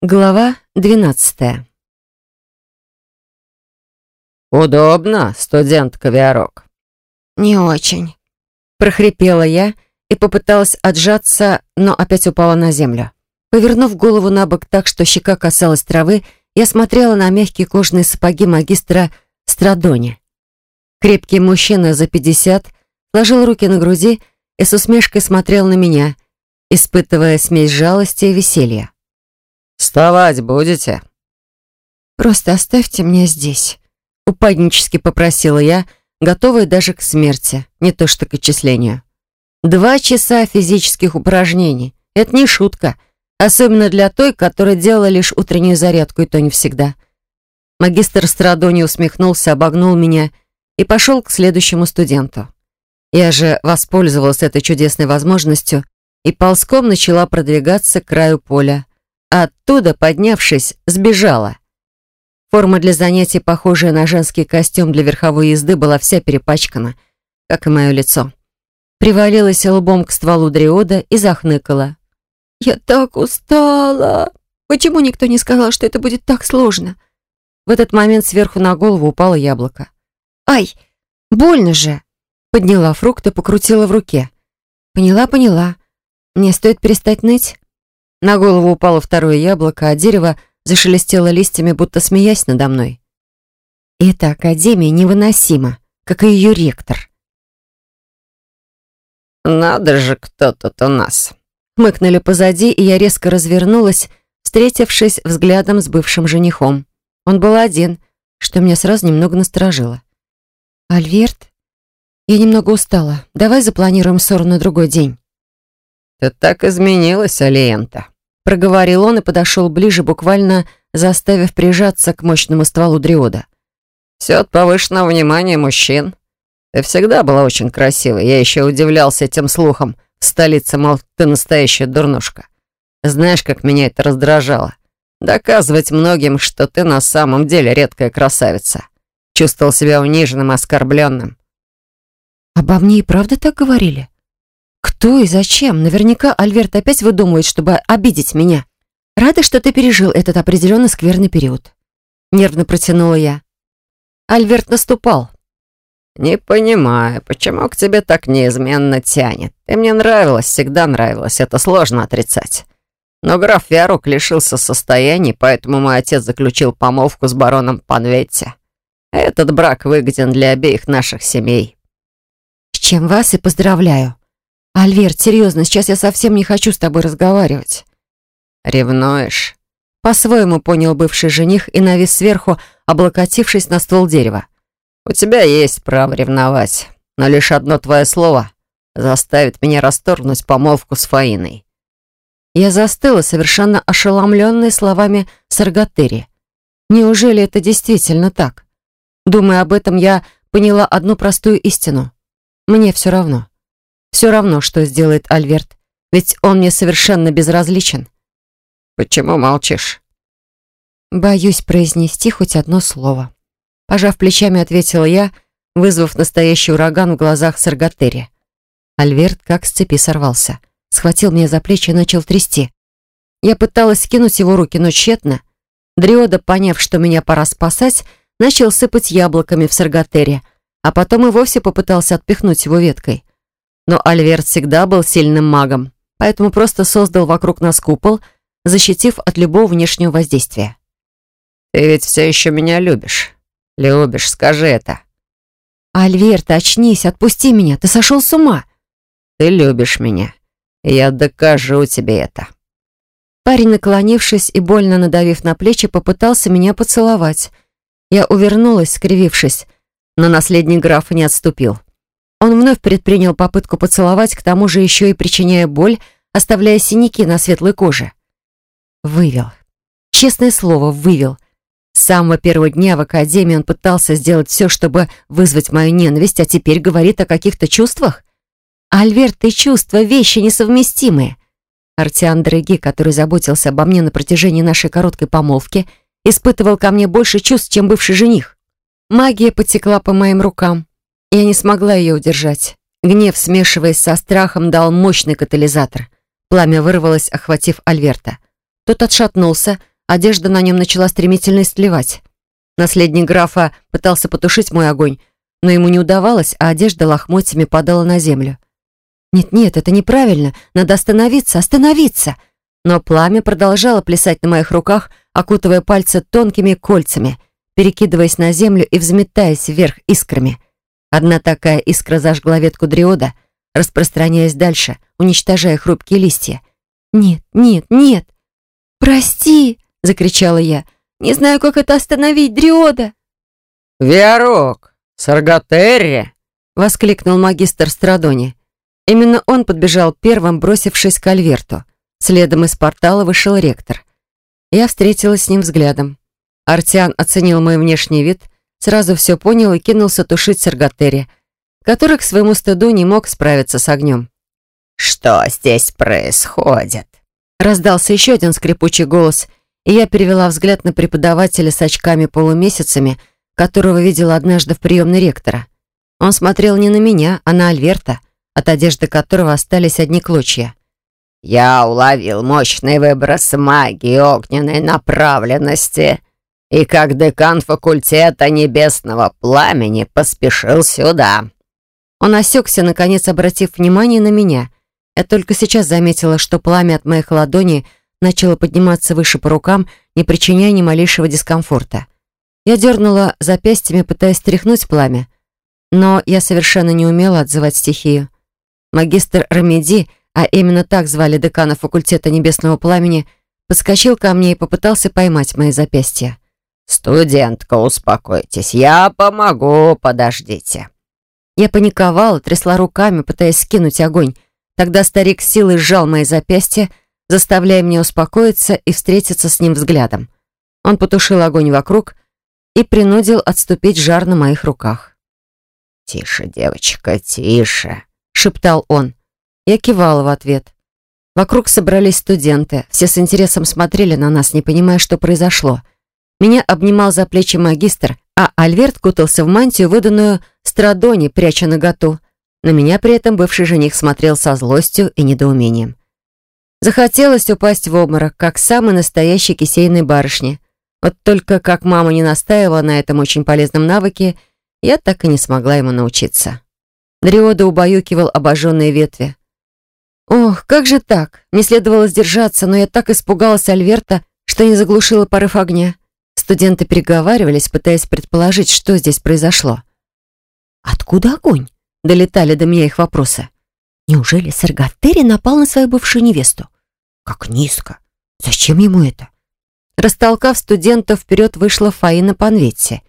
Глава двенадцатая. «Удобно, студентка Виарок?» «Не очень», — прохрипела я и попыталась отжаться, но опять упала на землю. Повернув голову на бок так, что щека касалась травы, я смотрела на мягкие кожаные сапоги магистра Страдони. Крепкий мужчина за пятьдесят сложил руки на груди и с усмешкой смотрел на меня, испытывая смесь жалости и веселья. «Вставать будете?» «Просто оставьте меня здесь», — упаднически попросила я, готовая даже к смерти, не то что к отчислению. Два часа физических упражнений — это не шутка, особенно для той, которая делала лишь утреннюю зарядку, и то не всегда. Магистр Страдони усмехнулся, обогнул меня и пошел к следующему студенту. Я же воспользовалась этой чудесной возможностью и ползком начала продвигаться к краю поля, Оттуда, поднявшись, сбежала. Форма для занятий, похожая на женский костюм для верховой езды, была вся перепачкана, как и мое лицо. Привалилась лбом к стволу дриода и захныкала. «Я так устала! Почему никто не сказал, что это будет так сложно?» В этот момент сверху на голову упало яблоко. «Ай, больно же!» Подняла фрукт и покрутила в руке. «Поняла, поняла. Мне стоит перестать ныть?» На голову упало второе яблоко, а дерево зашелестело листьями, будто смеясь надо мной. эта академия невыносима, как и ее ректор. «Надо же, кто тут у нас!» Хмыкнули позади, и я резко развернулась, встретившись взглядом с бывшим женихом. Он был один, что меня сразу немного насторожило. «Альверт, я немного устала. Давай запланируем ссору на другой день». «Ты так изменилась, Алиента», — проговорил он и подошел ближе, буквально заставив прижаться к мощному стволу дриода. «Все от повышенного внимания мужчин. Ты всегда была очень красивой. Я еще удивлялся этим слухам в столице, мол, ты настоящая дурнушка. Знаешь, как меня это раздражало? Доказывать многим, что ты на самом деле редкая красавица. Чувствовал себя униженным, оскорбленным». «Обо мне и правда так говорили?» Кто и зачем? Наверняка Альверт опять выдумывает, чтобы обидеть меня. Рада, что ты пережил этот определенно скверный период. Нервно протянула я. Альверт наступал. «Не понимаю, почему к тебе так неизменно тянет? Ты мне нравилась, всегда нравилась, это сложно отрицать. Но граф Виарук лишился состояний, поэтому мой отец заключил помолвку с бароном Панветти. Этот брак выгоден для обеих наших семей». «С чем вас и поздравляю», «Альверт, серьезно, сейчас я совсем не хочу с тобой разговаривать». «Ревнуешь?» По-своему понял бывший жених и навис сверху, облокотившись на ствол дерева. «У тебя есть право ревновать, но лишь одно твое слово заставит меня расторгнуть помолвку с Фаиной». Я застыла, совершенно ошеломленной словами Саргатери. Неужели это действительно так? Думая об этом, я поняла одну простую истину. Мне все равно. Все равно, что сделает Альверт, ведь он мне совершенно безразличен. Почему молчишь? Боюсь произнести хоть одно слово. Пожав плечами, ответила я, вызвав настоящий ураган в глазах Саргатери. Альверт как с цепи сорвался. Схватил меня за плечи и начал трясти. Я пыталась скинуть его руки, но тщетно. Дриода, поняв, что меня пора спасать, начал сыпать яблоками в Саргатере, а потом и вовсе попытался отпихнуть его веткой. Но Альверт всегда был сильным магом, поэтому просто создал вокруг нас купол, защитив от любого внешнего воздействия. «Ты ведь все еще меня любишь. Любишь, скажи это». «Альверт, очнись, отпусти меня, ты сошел с ума». «Ты любишь меня. Я докажу тебе это». Парень, наклонившись и больно надавив на плечи, попытался меня поцеловать. Я увернулась, скривившись, но наследник графа не отступил. Он вновь предпринял попытку поцеловать, к тому же еще и причиняя боль, оставляя синяки на светлой коже. Вывел. Честное слово, вывел. С самого первого дня в академии он пытался сделать все, чтобы вызвать мою ненависть, а теперь говорит о каких-то чувствах? Альверт и чувства — вещи несовместимые. Артиан Дороги, который заботился обо мне на протяжении нашей короткой помолвки, испытывал ко мне больше чувств, чем бывший жених. Магия потекла по моим рукам. Я не смогла ее удержать. Гнев, смешиваясь со страхом, дал мощный катализатор. Пламя вырвалось, охватив Альверта. Тот отшатнулся, одежда на нем начала стремительно истлевать. Наследник графа пытался потушить мой огонь, но ему не удавалось, а одежда лохмотьями падала на землю. «Нет-нет, это неправильно. Надо остановиться, остановиться!» Но пламя продолжало плясать на моих руках, окутывая пальцы тонкими кольцами, перекидываясь на землю и взметаясь вверх искрами. Одна такая искра зажгла ветку дриода, распространяясь дальше, уничтожая хрупкие листья. «Нет, нет, нет! Прости!» — закричала я. «Не знаю, как это остановить, дриода!» «Виарок! Саргатерри!» — воскликнул магистр Страдони. Именно он подбежал первым, бросившись к Альверту. Следом из портала вышел ректор. Я встретилась с ним взглядом. Артиан оценил мой внешний вид, сразу все понял и кинулся тушить Саргатери, который к своему стыду не мог справиться с огнем. «Что здесь происходит?» Раздался еще один скрипучий голос, и я перевела взгляд на преподавателя с очками-полумесяцами, которого видела однажды в приемной ректора. Он смотрел не на меня, а на Альверта, от одежды которого остались одни клочья. «Я уловил мощный выброс магии огненной направленности и как декан факультета небесного пламени поспешил сюда». Он осекся, наконец обратив внимание на меня. Я только сейчас заметила, что пламя от моих ладоней начало подниматься выше по рукам, не причиняя ни малейшего дискомфорта. Я дернула запястьями, пытаясь стряхнуть пламя, но я совершенно не умела отзывать стихию. Магистр Рамеди, а именно так звали декана факультета Небесного Пламени, подскочил ко мне и попытался поймать мои запястья. «Студентка, успокойтесь, я помогу, подождите». Я паниковала, трясла руками, пытаясь скинуть огонь. Тогда старик силой сжал мои запястья, заставляя меня успокоиться и встретиться с ним взглядом. Он потушил огонь вокруг и принудил отступить жар на моих руках. «Тише, девочка, тише», шептал он. Я кивала в ответ. Вокруг собрались студенты. Все с интересом смотрели на нас, не понимая, что произошло. Меня обнимал за плечи магистр, а Альверт кутался в мантию, выданную Страдони, пряча наготу. На меня при этом бывший жених смотрел со злостью и недоумением. Захотелось упасть в обморок, как самой настоящей кисейной барышни. Вот только как мама не настаивала на этом очень полезном навыке, я так и не смогла ему научиться. Дриода убаюкивал обожженные ветви. Ох, как же так? Не следовало сдержаться, но я так испугалась Альверта, что не заглушила порыв огня. Студенты переговаривались, пытаясь предположить, что здесь произошло. «Откуда огонь?» — долетали до меня их вопросы. «Неужели Саргатери напал на свою бывшую невесту?» «Как низко! Зачем ему это?» Растолкав студентов, вперед вышла Фаина Панветти.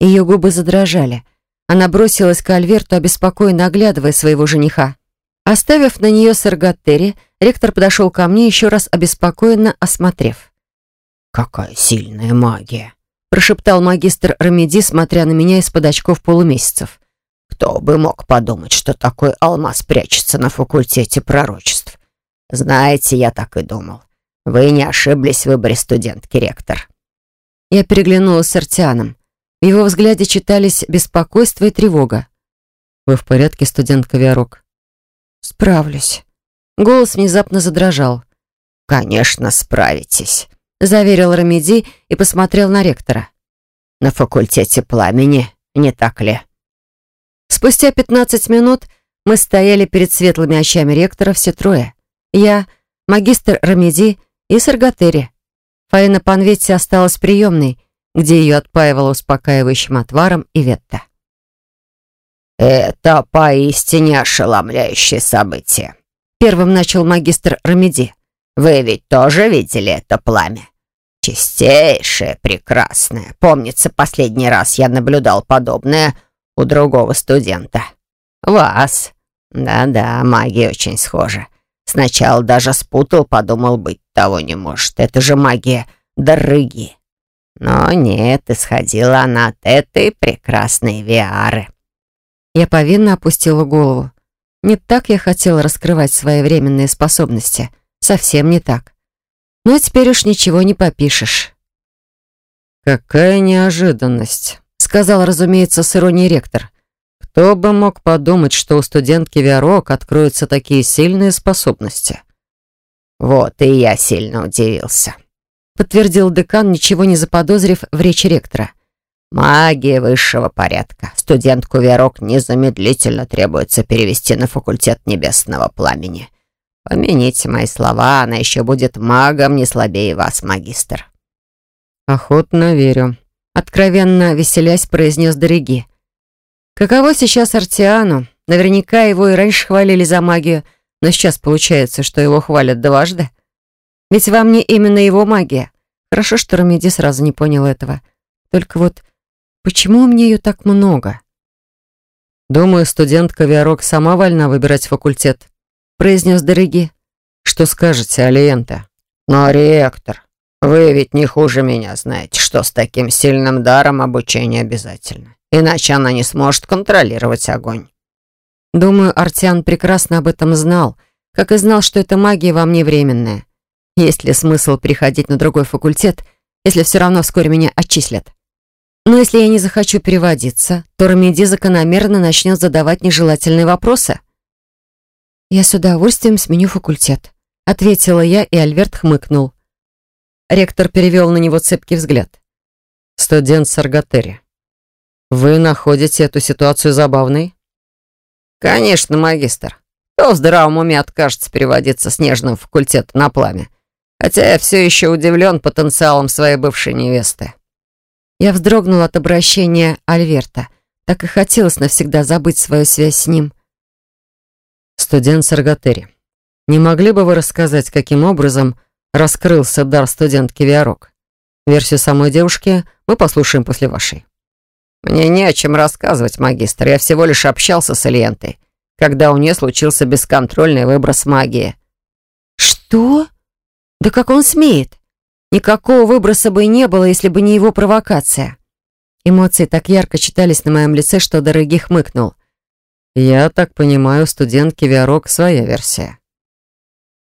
Ее губы задрожали — она бросилась к Альверту, обеспокоенно оглядывая своего жениха. Оставив на нее Саргаттери, ректор подошел ко мне, еще раз обеспокоенно осмотрев. «Какая сильная магия!» прошептал магистр Рамеди, смотря на меня из-под очков полумесяцев. «Кто бы мог подумать, что такой алмаз прячется на факультете пророчеств? Знаете, я так и думал. Вы не ошиблись в выборе студентки, ректор». Я переглянулась с Артианом. В его взгляде читались беспокойство и тревога. «Вы в порядке, студентка Виарок?» «Справлюсь». Голос внезапно задрожал. «Конечно, справитесь», — заверил Рамеди и посмотрел на ректора. «На факультете пламени, не так ли?» Спустя пятнадцать минут мы стояли перед светлыми очами ректора все трое. Я, магистр Рамеди и Саргатери. Фаина Панветти осталась приемной, где ее отпаивала успокаивающим отваром Иветта. «Это поистине ошеломляющее событие», — первым начал магистр Рамеди. «Вы ведь тоже видели это пламя? Чистейшее, прекрасное. Помнится, последний раз я наблюдал подобное у другого студента. Вас. Да-да, магия очень схожа. Сначала даже спутал, подумал, быть того не может. Это же магия дороги. Но нет, исходила она от этой прекрасной Виары. Я повинно опустила голову. Не так я хотела раскрывать свои временные способности. Совсем не так. Но теперь уж ничего не попишешь. «Какая неожиданность», — сказал, разумеется, с иронией ректор. «Кто бы мог подумать, что у студентки Виарок откроются такие сильные способности?» «Вот и я сильно удивился. подтвердил декан, ничего не заподозрив в речи ректора. «Магия высшего порядка. Студентку Верок незамедлительно требуется перевести на факультет небесного пламени. Помяните мои слова, она еще будет магом не слабее вас, магистр». «Охотно верю», — откровенно веселясь произнес Дороги. «Каково сейчас Артиану? Наверняка его и раньше хвалили за магию, но сейчас получается, что его хвалят дважды. Ведь во мне именно его магия. Хорошо, что Рамеди сразу не понял этого. Только вот почему у меня ее так много?» «Думаю, студентка Виарок сама вольна выбирать факультет», — произнес Дороги. «Что скажете, Алиента?» «Но, ректор, вы ведь не хуже меня знаете, что с таким сильным даром обучение обязательно. Иначе она не сможет контролировать огонь». Думаю, Артиан прекрасно об этом знал, как и знал, что эта магия во мне временная. Есть ли смысл переходить на другой факультет, если все равно вскоре меня отчислят? Но если я не захочу переводиться, то Рамеди закономерно начнет задавать нежелательные вопросы. «Я с удовольствием сменю факультет», — ответила я, и Альверт хмыкнул. Ректор перевел на него цепкий взгляд. «Студент Саргатери, вы находите эту ситуацию забавной?» «Конечно, магистр. Кто в здравом уме откажется переводиться с нежного факультета на пламя? Хотя я все еще удивлен потенциалом своей бывшей невесты». Я вздрогнул от обращения Альверта. Так и хотелось навсегда забыть свою связь с ним. «Студент Саргатери, не могли бы вы рассказать, каким образом раскрылся дар студентки Виарок? Версию самой девушки мы послушаем после вашей». «Мне не о чем рассказывать, магистр. Я всего лишь общался с Ильентой, когда у нее случился бесконтрольный выброс магии». «Что? Да как он смеет? Никакого выброса бы и не было, если бы не его провокация». Эмоции так ярко читались на моем лице, что дорогий хмыкнул. «Я так понимаю, студентки Виарок своя версия».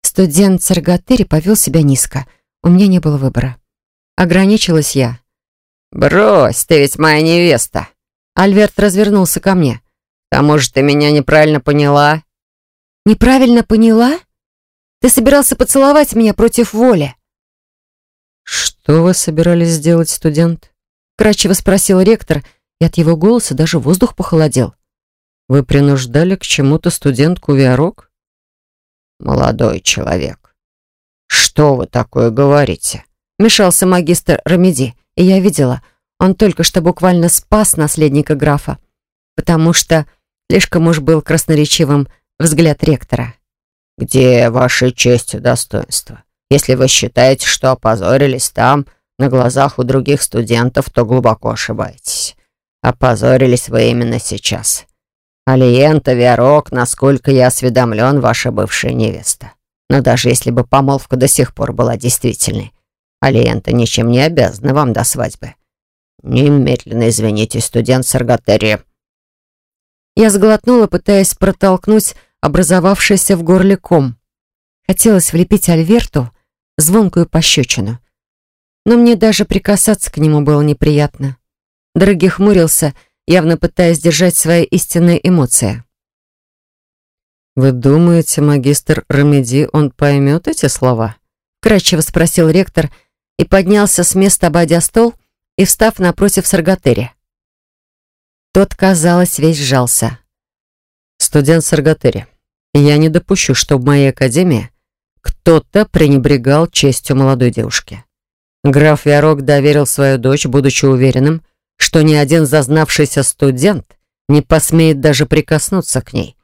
Студент Саргатери повел себя низко. У меня не было выбора. Ограничилась я. «Брось, ты ведь моя невеста!» Альверт развернулся ко мне. «К тому же ты меня неправильно поняла». «Неправильно поняла? Ты собирался поцеловать меня против воли?» «Что вы собирались сделать, студент?» Кратчево спросил ректор, и от его голоса даже воздух похолодел. «Вы принуждали к чему-то студентку Виарок?» «Молодой человек, что вы такое говорите?» Мешался магистр Рамеди и я видела, он только что буквально спас наследника графа, потому что слишком уж был красноречивым взгляд ректора. «Где ваша честь и достоинство? Если вы считаете, что опозорились там, на глазах у других студентов, то глубоко ошибаетесь. Опозорились вы именно сейчас. Алиента Виарок, насколько я осведомлен, ваша бывшая невеста. Но даже если бы помолвка до сих пор была действительной, Алиента ничем не обязана вам до свадьбы. Немедленно извините, студент Саргатери. Я сглотнула, пытаясь протолкнуть образовавшийся в горле ком. Хотелось влепить Альверту звонкую пощечину. Но мне даже прикасаться к нему было неприятно. Дорогий хмурился, явно пытаясь держать свои истинные эмоции. «Вы думаете, магистр Рамеди, он поймет эти слова?» Кратчево спросил ректор, — и поднялся с места, обойдя стол и встав напротив Саргатери. Тот, казалось, весь сжался. «Студент Саргатери, я не допущу, что в моей академии кто-то пренебрегал честью молодой девушки. Граф Виарок доверил свою дочь, будучи уверенным, что ни один зазнавшийся студент не посмеет даже прикоснуться к ней.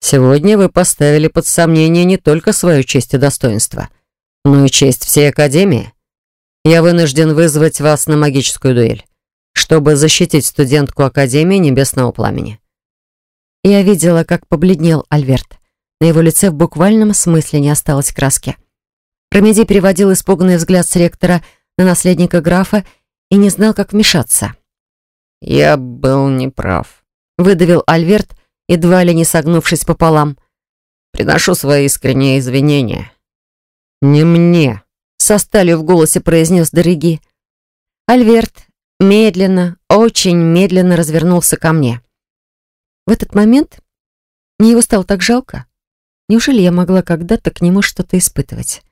Сегодня вы поставили под сомнение не только свою честь и достоинство, но и честь всей Академии. Я вынужден вызвать вас на магическую дуэль, чтобы защитить студентку Академии Небесного Пламени». Я видела, как побледнел Альверт. На его лице в буквальном смысле не осталось краски. Промеди переводил испуганный взгляд с ректора на наследника графа и не знал, как вмешаться. «Я был неправ», — выдавил Альверт, едва ли не согнувшись пополам. «Приношу свои искренние извинения». «Не мне», со сталью в голосе произнес Дороги. Альверт медленно, очень медленно развернулся ко мне. В этот момент мне его стало так жалко. Неужели я могла когда-то к нему что-то испытывать?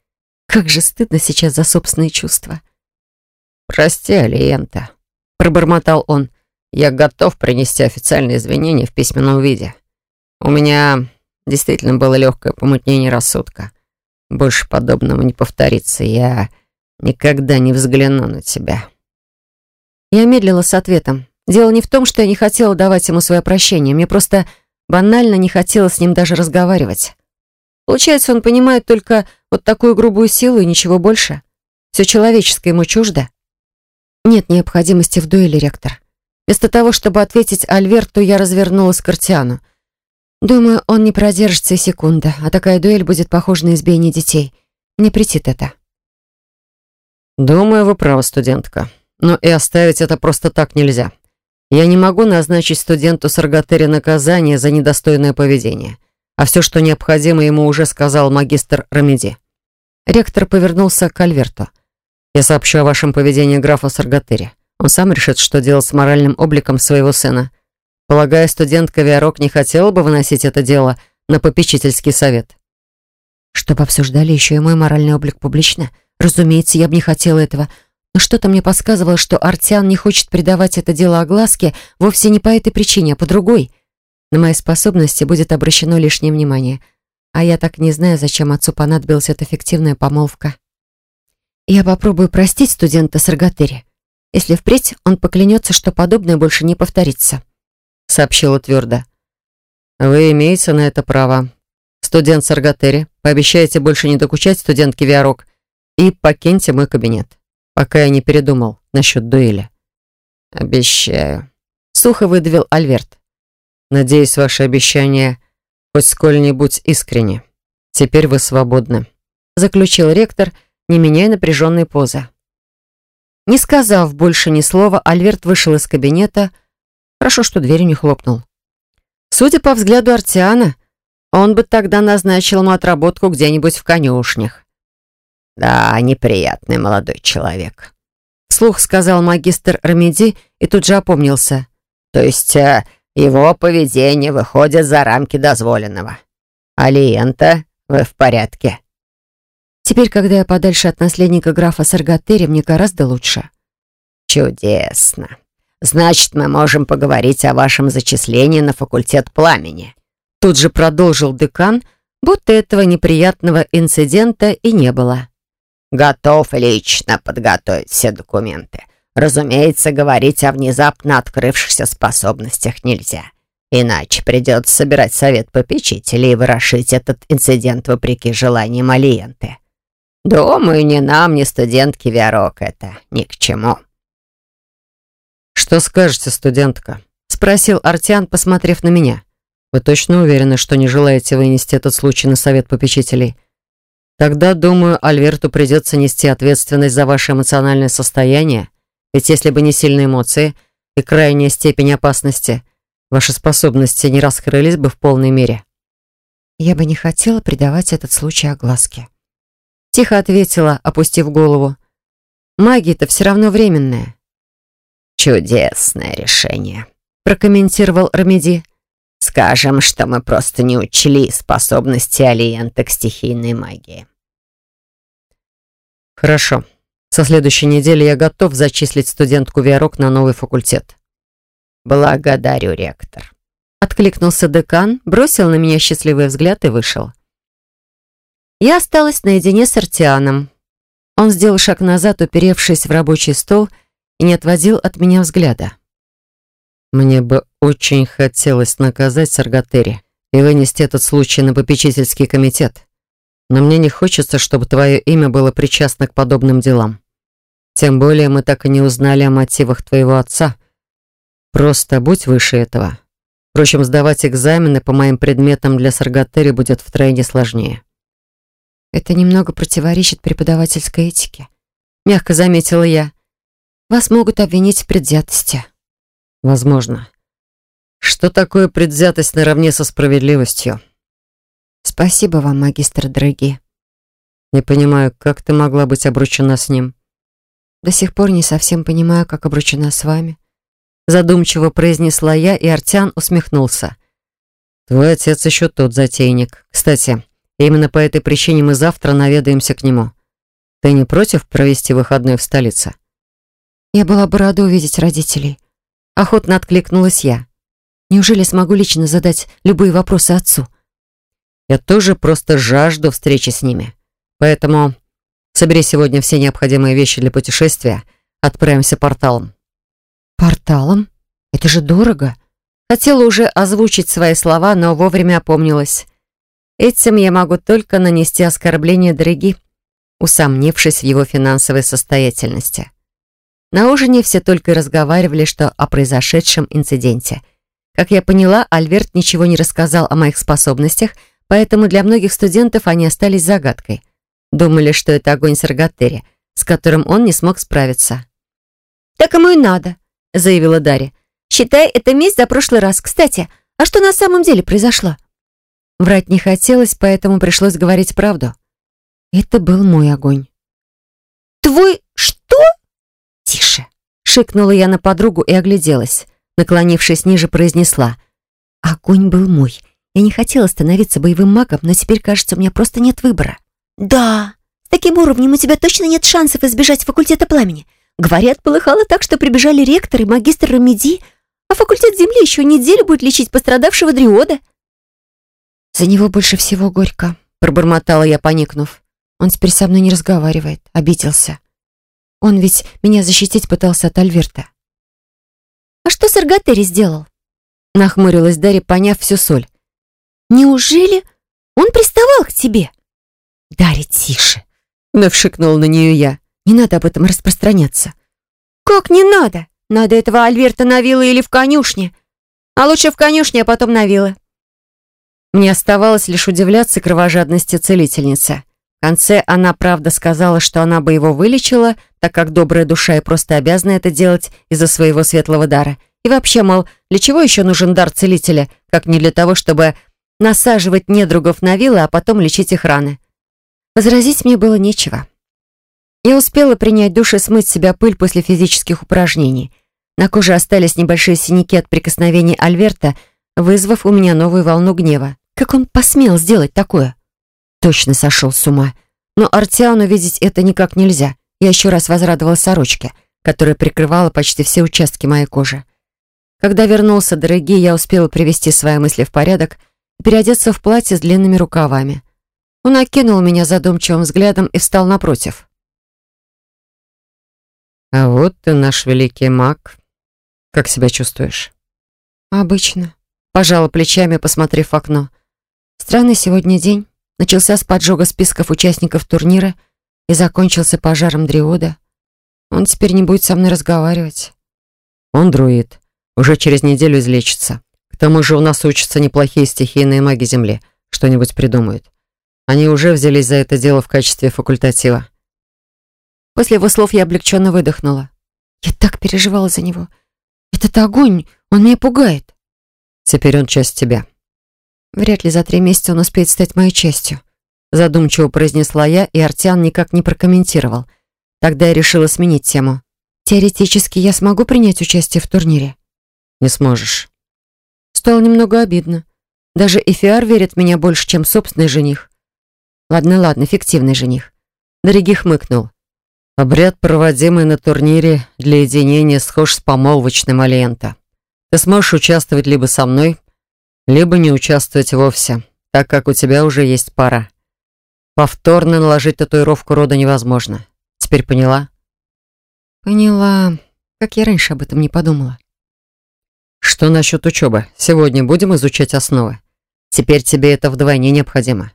Как же стыдно сейчас за собственные чувства. «Прости, Алиента», — пробормотал он. «Я готов принести официальные извинения в письменном виде. У меня действительно было легкое помутнение рассудка. Больше подобного не повторится. Я никогда не взгляну на тебя». Я медлила с ответом. Дело не в том, что я не хотела давать ему свое прощение. Мне просто банально не хотелось с ним даже разговаривать. Получается, он понимает только вот такую грубую силу и ничего больше. Все человеческое ему чуждо. Нет необходимости в дуэли, ректор. Вместо того, чтобы ответить Альверту, я развернулась к Артиану. Думаю, он не продержится и секунды, а такая дуэль будет похожа на избиение детей. Мне претит это. Думаю, вы правы, студентка. Но и оставить это просто так нельзя. Я не могу назначить студенту Саргатере наказание за недостойное поведение. А все, что необходимо, ему уже сказал магистр Рамеди. Ректор повернулся к Альверту. Я сообщу о вашем поведении графу Саргатере. Он сам решит, что делать с моральным обликом своего сына. Полагаю, студентка Виарок не хотела бы выносить это дело на попечительский совет. Чтобы обсуждали еще и мой моральный облик публично? Разумеется, я бы не хотела этого. Но что-то мне подсказывало, что Артиан не хочет придавать это дело огласке вовсе не по этой причине, а по другой. На мои способности будет обращено лишнее внимание. А я так не знаю, зачем отцу понадобилась эта фиктивная помолвка. Я попробую простить студента Саргатери, если впредь он поклянется, что подобное больше не повторится», — сообщила твердо. «Вы имеете на это право. Студент Саргатери, пообещайте больше не докучать студентке Виарок и покиньте мой кабинет, пока я не передумал насчет дуэли». «Обещаю», — сухо выдавил Альверт. «Надеюсь, ваше обещание хоть сколь-нибудь искренне. Теперь вы свободны», — заключил ректор, — не меняя напряженной позы. Не сказав больше ни слова, Альверт вышел из кабинета. Хорошо, что дверь не хлопнул. Судя по взгляду Артиана, он бы тогда назначил ему отработку где-нибудь в конюшнях. «Да, неприятный молодой человек», — вслух сказал магистр Рамеди и тут же опомнился. «То есть э, его поведение выходит за рамки дозволенного. Алиента, вы в порядке?» Теперь, когда я подальше от наследника графа Саргатери, мне гораздо лучше. Чудесно. Значит, мы можем поговорить о вашем зачислении на факультет пламени. Тут же продолжил декан, будто этого неприятного инцидента и не было. Готов лично подготовить все документы. Разумеется, говорить о внезапно открывшихся способностях нельзя. Иначе придется собирать совет попечителей и вырошить этот инцидент вопреки желаниям Алиенты. Думаю, ни нам, ни студентке Виарок это ни к чему. «Что скажете, студентка?» — спросил Артиан, посмотрев на меня. «Вы точно уверены, что не желаете вынести этот случай на совет попечителей? Тогда, думаю, Альверту придется нести ответственность за ваше эмоциональное состояние, ведь если бы не сильные эмоции и крайняя степень опасности, ваши способности не раскрылись бы в полной мере». «Я бы не хотела придавать этот случай огласке», Тихо ответила, опустив голову. Магия-то все равно временная. «Чудесное решение», — прокомментировал Рамеди. «Скажем, что мы просто не учли способности Алиента к стихийной магии». «Хорошо. Со следующей недели я готов зачислить студентку Виарок на новый факультет». «Благодарю, ректор», — откликнулся декан, бросил на меня счастливый взгляд и вышел. Я осталась наедине с Артианом. Он сделал шаг назад, уперевшись в рабочий стол, и не отводил от меня взгляда. «Мне бы очень хотелось наказать Саргатери и вынести этот случай на попечительский комитет. Но мне не хочется, чтобы твое имя было причастно к подобным делам. Тем более мы так и не узнали о мотивах твоего отца. Просто будь выше этого. Впрочем, сдавать экзамены по моим предметам для Саргатери будет втройне сложнее». Это немного противоречит преподавательской этике. Мягко заметила я. Вас могут обвинить в предвзятости. Возможно. Что такое предвзятость наравне со справедливостью? Спасибо вам, магистр Драги. Не понимаю, как ты могла быть обручена с ним? До сих пор не совсем понимаю, как обручена с вами. Задумчиво произнесла я, и Артян усмехнулся. Твой отец еще тот затейник. Кстати, именно по этой причине мы завтра наведаемся к нему. Ты не против провести выходной в столице? Я была бы рада увидеть родителей. Охотно откликнулась я. Неужели смогу лично задать любые вопросы отцу? Я тоже просто жажду встречи с ними. Поэтому собери сегодня все необходимые вещи для путешествия. Отправимся порталом. Порталом? Это же дорого. Хотела уже озвучить свои слова, но вовремя опомнилась. Этим я могу только нанести оскорбление дороги, усомнившись в его финансовой состоятельности. На ужине все только и разговаривали, что о произошедшем инциденте. Как я поняла, Альверт ничего не рассказал о моих способностях, поэтому для многих студентов они остались загадкой. Думали, что это огонь Саргатери, с которым он не смог справиться. «Так ему и надо», — заявила Дарья. «Считай, это месть за прошлый раз. Кстати, а что на самом деле произошло?» Врать не хотелось, поэтому пришлось говорить правду. Это был мой огонь. «Твой что?» «Тише!» — шикнула я на подругу и огляделась. Наклонившись ниже, произнесла. «Огонь был мой. Я не хотела становиться боевым магом, но теперь, кажется, у меня просто нет выбора». «Да, с таким уровнем у тебя точно нет шансов избежать факультета пламени. Говорят, полыхало так, что прибежали ректор и магистр Рамеди, а факультет Земли еще неделю будет лечить пострадавшего Дриода». «За него больше всего горько», — пробормотала я, поникнув. «Он теперь со мной не разговаривает, обиделся. Он ведь меня защитить пытался от Альверта». «А что Саргатери сделал?» Нахмурилась Дарья, поняв всю соль. «Неужели он приставал к тебе?» «Дарья, тише!» Вновь шикнул на нее я. «Не надо об этом распространяться». «Как не надо? Надо этого Альверта на виллы или в конюшне. А лучше в конюшне, а потом на виллы». Мне оставалось лишь удивляться кровожадности целительницы. В конце она, правда, сказала, что она бы его вылечила, так как добрая душа и просто обязана это делать из-за своего светлого дара. И вообще, мол, для чего еще нужен дар целителя, как не для того, чтобы насаживать недругов на вилы, а потом лечить их раны. Возразить мне было нечего. Я успела принять душ и смыть с себя пыль после физических упражнений. На коже остались небольшие синяки от прикосновений Альверта, вызвав у меня новую волну гнева. Как он посмел сделать такое? Точно сошел с ума. Но Артиану видеть это никак нельзя. Я еще раз возрадовалась сорочке, которая прикрывала почти все участки моей кожи. Когда вернулся дорогие, я успела привести свои мысли в порядок и переодеться в платье с длинными рукавами. Он окинул меня задумчивым взглядом и встал напротив. «А вот ты наш великий маг. Как себя чувствуешь?» «Обычно», — пожала плечами, посмотрев в окно. «Странный сегодня день. Начался с поджога списков участников турнира и закончился пожаром Дриода. Он теперь не будет со мной разговаривать». «Он друид. Уже через неделю излечится. К тому же у нас учатся неплохие стихийные маги Земли. Что-нибудь придумают. Они уже взялись за это дело в качестве факультатива. После его слов я облегченно выдохнула. Я так переживала за него. Этот огонь, он меня пугает. Теперь он часть тебя. Вряд ли за три месяца он успеет стать моей частью. Задумчиво произнесла я, и Артян никак не прокомментировал. Тогда я решила сменить тему. Теоретически я смогу принять участие в турнире? Не сможешь. Стало немного обидно. Даже Эфиар верит в меня больше, чем собственный жених. Ладно, ладно, фиктивный жених. Дорогий хмыкнул. Обряд, проводимый на турнире для единения, схож с помолвочным Алиента. Ты сможешь участвовать либо со мной, либо не участвовать вовсе, так как у тебя уже есть пара. Повторно наложить татуировку рода невозможно. Теперь поняла? Поняла. Как я раньше об этом не подумала. Что насчет учебы? Сегодня будем изучать основы. Теперь тебе это вдвойне необходимо.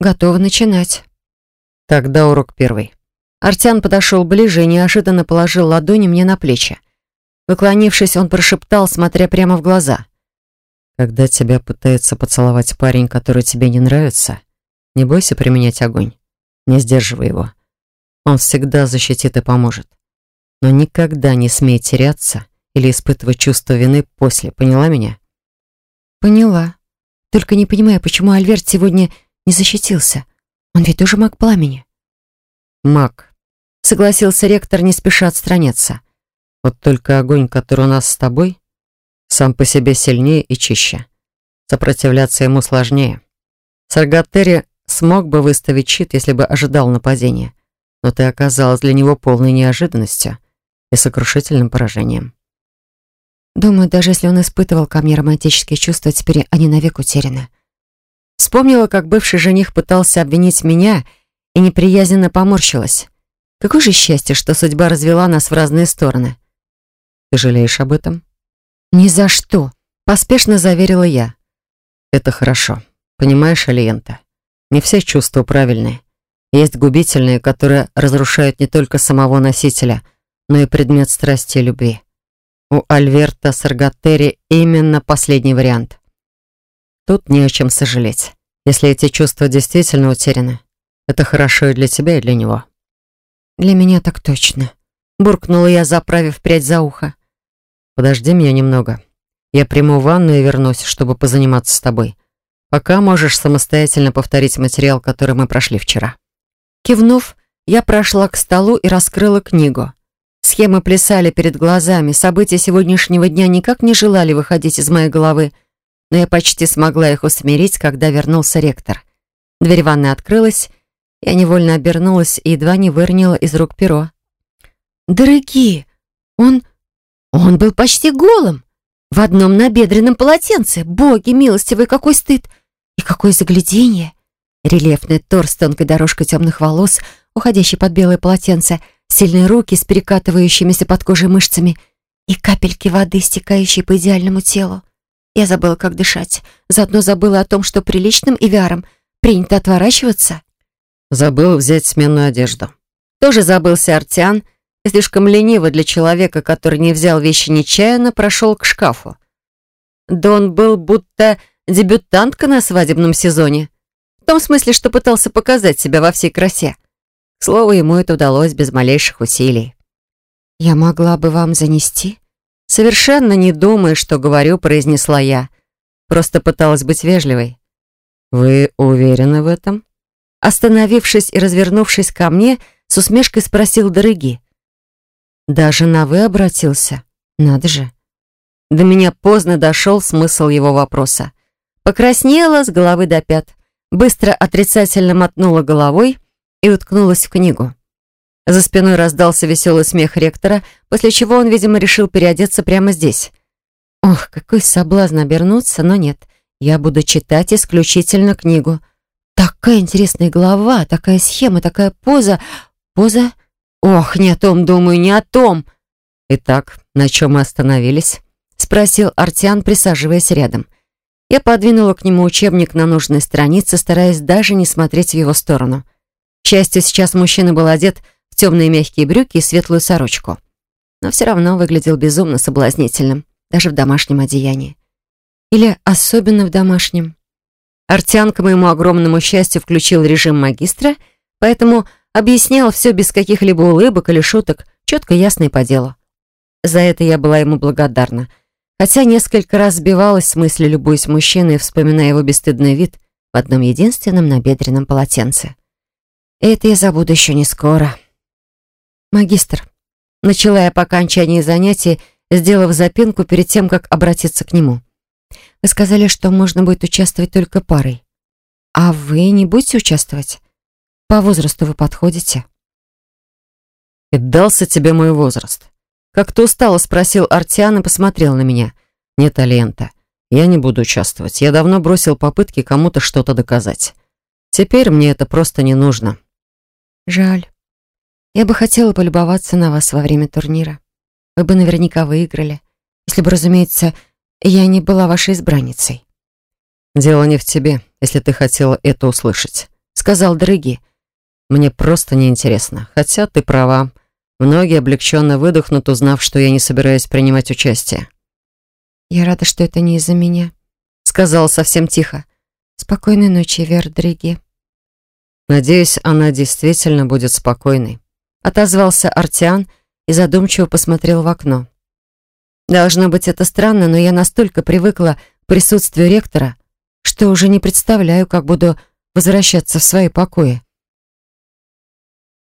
Готова начинать. Тогда урок первый. Артян подошел ближе и неожиданно положил ладони мне на плечи. Выклонившись, он прошептал, смотря прямо в глаза. «Когда тебя пытается поцеловать парень, который тебе не нравится, не бойся применять огонь. Не сдерживай его. Он всегда защитит и поможет. Но никогда не смей теряться или испытывать чувство вины после. Поняла меня?» «Поняла. Только не понимаю, почему Альверт сегодня не защитился. Он ведь тоже маг пламени. Маг, согласился ректор, не спеша отстраняться. Вот только огонь, который у нас с тобой, сам по себе сильнее и чище. Сопротивляться ему сложнее. Саргатери смог бы выставить щит, если бы ожидал нападения. но ты оказалась для него полной неожиданностью и сокрушительным поражением. Думаю, даже если он испытывал ко мне романтические чувства, теперь они навек утеряны. Вспомнила, как бывший жених пытался обвинить меня и неприязненно поморщилась. Какое же счастье, что судьба развела нас в разные стороны. Ты жалеешь об этом? Ни за что, поспешно заверила я. Это хорошо. Понимаешь, Алиента, не все чувства правильные. Есть губительные, которые разрушают не только самого носителя, но и предмет страсти и любви. У Альверта Саргатери именно последний вариант. Тут не о чем сожалеть. Если эти чувства действительно утеряны, это хорошо и для тебя, и для него. Для меня так точно. Буркнула я, заправив прядь за ухо. Подожди меня немного. Я приму ванну и вернусь, чтобы позаниматься с тобой. Пока можешь самостоятельно повторить материал, который мы прошли вчера. Кивнув, я прошла к столу и раскрыла книгу. Схемы плясали перед глазами, события сегодняшнего дня никак не желали выходить из моей головы, но я почти смогла их усмирить, когда вернулся ректор. Дверь ванной открылась, я невольно обернулась и едва не выронила из рук перо. «Дорогие, он... он был почти голым, в одном набедренном полотенце. Боги милостивый, какой стыд! И какое загляденье!» Рельефный торс с тонкой дорожкой темных волос, уходящий под белое полотенце, сильные руки с перекатывающимися под кожей мышцами и капельки воды, стекающие по идеальному телу. Я забыла, как дышать. Заодно забыла о том, что приличным и вярам принято отворачиваться. Забыл взять сменную одежду. Тоже забылся Артиан, слишком лениво для человека, который не взял вещи нечаянно, прошел к шкафу. Да он был будто дебютантка на свадебном сезоне. В том смысле, что пытался показать себя во всей красе. К слову, ему это удалось без малейших усилий. «Я могла бы вам занести?» Совершенно не думая, что говорю, произнесла я. Просто пыталась быть вежливой. «Вы уверены в этом?» Остановившись и развернувшись ко мне, с усмешкой спросил Дороги. «Даже на «вы» обратился? Надо же!» До меня поздно дошел смысл его вопроса. Покраснела с головы до пят быстро отрицательно мотнула головой и уткнулась в книгу. За спиной раздался веселый смех ректора, после чего он, видимо, решил переодеться прямо здесь. Ох, какой соблазн обернуться, но нет. Я буду читать исключительно книгу. Такая интересная глава, такая схема, такая поза. Поза? Ох, не о том думаю, не о том. Итак, на чем мы остановились? Спросил Артиан, присаживаясь рядом. Я подвинула к нему учебник на нужной странице, стараясь даже не смотреть в его сторону. К счастью, сейчас мужчина был одет в темные мягкие брюки и светлую сорочку. Но все равно выглядел безумно соблазнительным, даже в домашнем одеянии. Или особенно в домашнем. Артян, к моему огромному счастью, включил режим магистра, поэтому объяснял все без каких-либо улыбок или шуток, четко, ясно и по делу. За это я была ему благодарна — хотя несколько раз сбивалась с мысли, любуясь мужчиной, вспоминая его бесстыдный вид в одном единственном набедренном полотенце. Это я забуду еще не скоро. Магистр. Начала я по окончании занятий, сделав запинку перед тем, как обратиться к нему. Вы сказали, что можно будет участвовать только парой. А вы не будете участвовать? По возрасту вы подходите? И дался тебе мой возраст. Как-то устало спросил Артиан и посмотрел на меня. «Нет, Алента, я не буду участвовать. Я давно бросил попытки кому-то что-то доказать. Теперь мне это просто не нужно». «Жаль. Я бы хотела полюбоваться на вас во время турнира. Вы бы наверняка выиграли. Если бы, разумеется, я не была вашей избранницей». «Дело не в тебе, если ты хотела это услышать», — сказал Дрыги. «Мне просто неинтересно. Хотя ты права. Многие облегченно выдохнут, узнав, что я не собираюсь принимать участие. «Я рада, что это не из-за меня», — сказала совсем тихо. «Спокойной ночи, Вердриги». «Надеюсь, она действительно будет спокойной», — отозвался Артиан и задумчиво посмотрел в окно. «Должно быть, это странно, но я настолько привыкла к присутствию ректора, что уже не представляю, как буду возвращаться в свои покои.